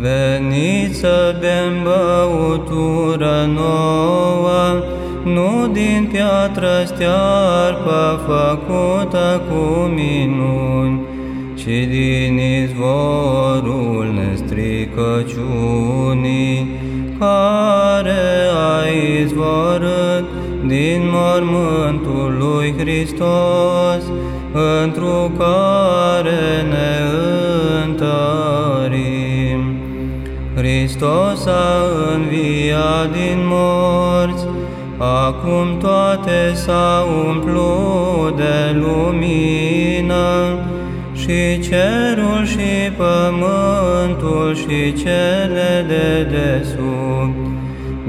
Veniți să bem băutură nouă, nu din piatră stearpă făcută cu minuni, ci din izvorul nestricăciunii, care a izvorât din mormântul lui Hristos, întru care ne Hristos a înviat din morți, acum toate s-au umplut de lumină, și cerul și pământul și cele de desubt,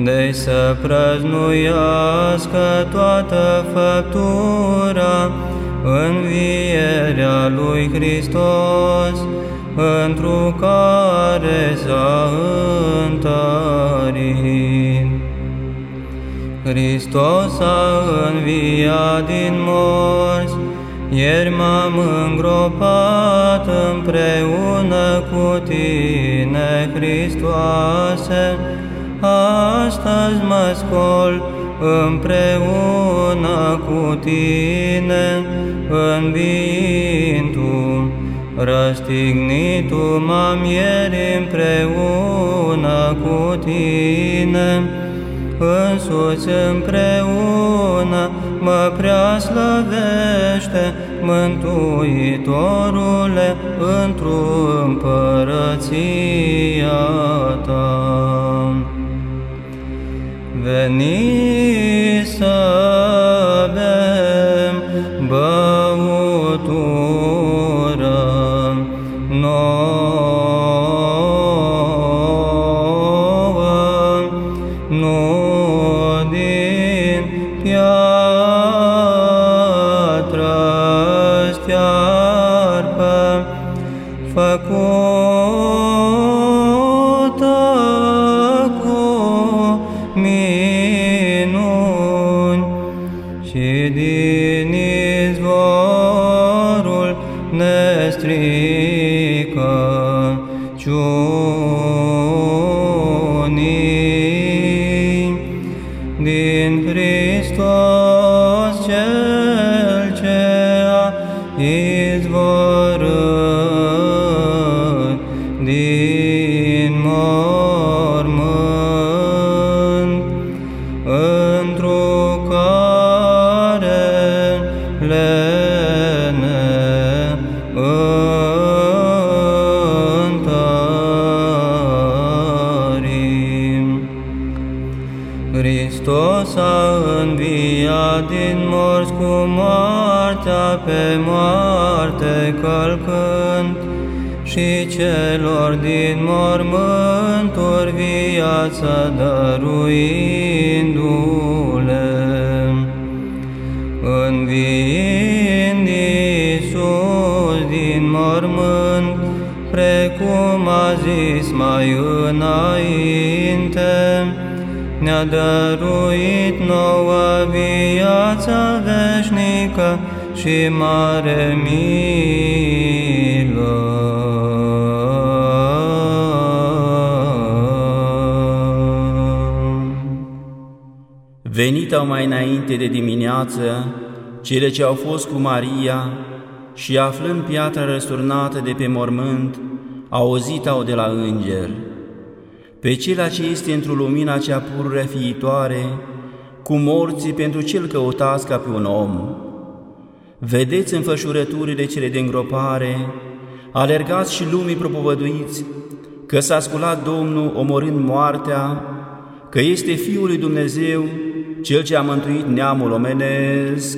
de să prăznuiască toată făptura, învierea lui Hristos, întru care s-a întărit. Hristos a înviat din morți, ieri m-am îngropat împreună cu Tine, Hristoase, astăzi mă scol împreună cu Tine, înviind Tu, răstignitu m-am ieri împreună cu Tine, însuți împreună mă prea slăvește, Mântuitorule, într-o împărăția Ta. Veni să din piatră stearpă, făcută cu minuni și din izvorul nestricăciunii a izvorât din mormânt, Hristos a înviat din morți cu moartea pe moarte călcând și celor din mormânturi viață dăruindu-le. Înviind Iisus din mormânt, precum a zis mai înainte, ne-a dăruit nouă viața veșnică și mare milă. Venit au mai înainte de dimineață cele ce au fost cu Maria și aflând piatra răsturnată de pe mormânt, auzit-au de la înger. Pe cel ce este într-o lumina cea pururea fiitoare, cu morții pentru cel căutați ca pe un om. Vedeți înfășurăturile cele de îngropare, alergați și lumii propovăduiți, că s-a sculat Domnul omorând moartea, că este Fiul lui Dumnezeu, Cel ce a mântuit neamul omenesc,